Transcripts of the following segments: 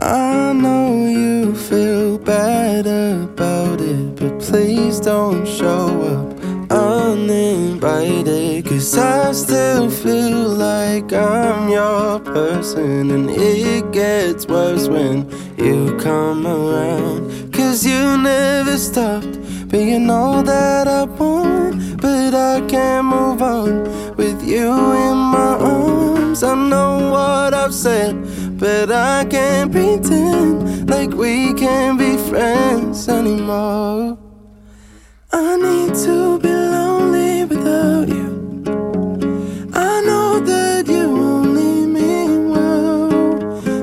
I know you feel bad about it, but please don't show up uninvited. Cause I still feel like I'm your person, and it gets worse when you come around. Cause you never stopped being all that I want, but I can't move on with you in my arms. I know what I've said but I can't pretend like we can be friends anymore. I need to be lonely without you. I know that you only mean well,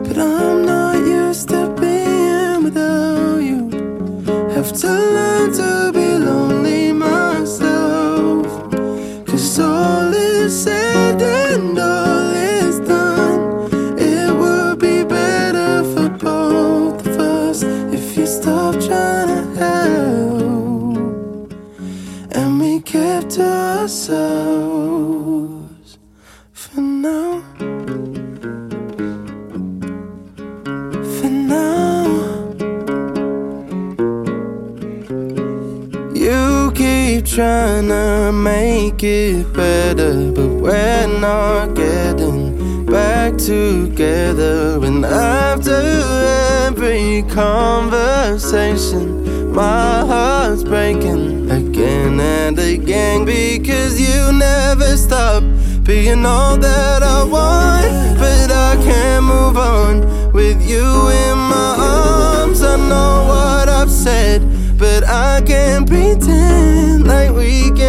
but I'm not used to being without you. Have to we kept to ourselves for now. For now, you keep trying to make it better, but we're not getting back together. And after every conversation, my heart's breaking and again because you never stop being all that I want. But I can't move on with you in my arms. I know what I've said, but I can't pretend like we can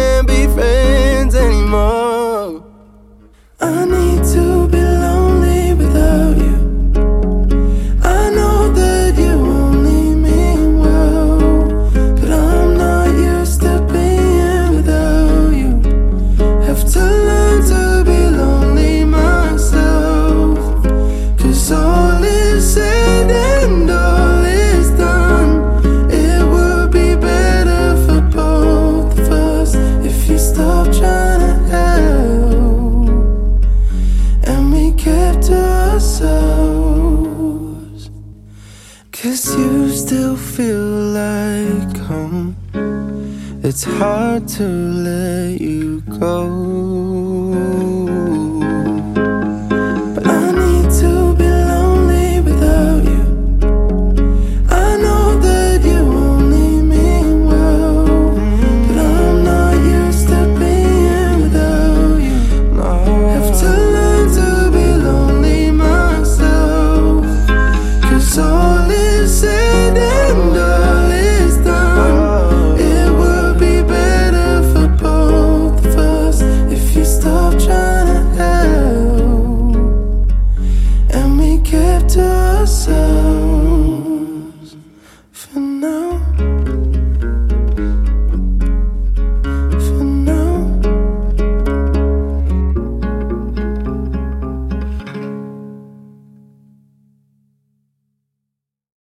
Cause you still feel like home. It's hard to let you go.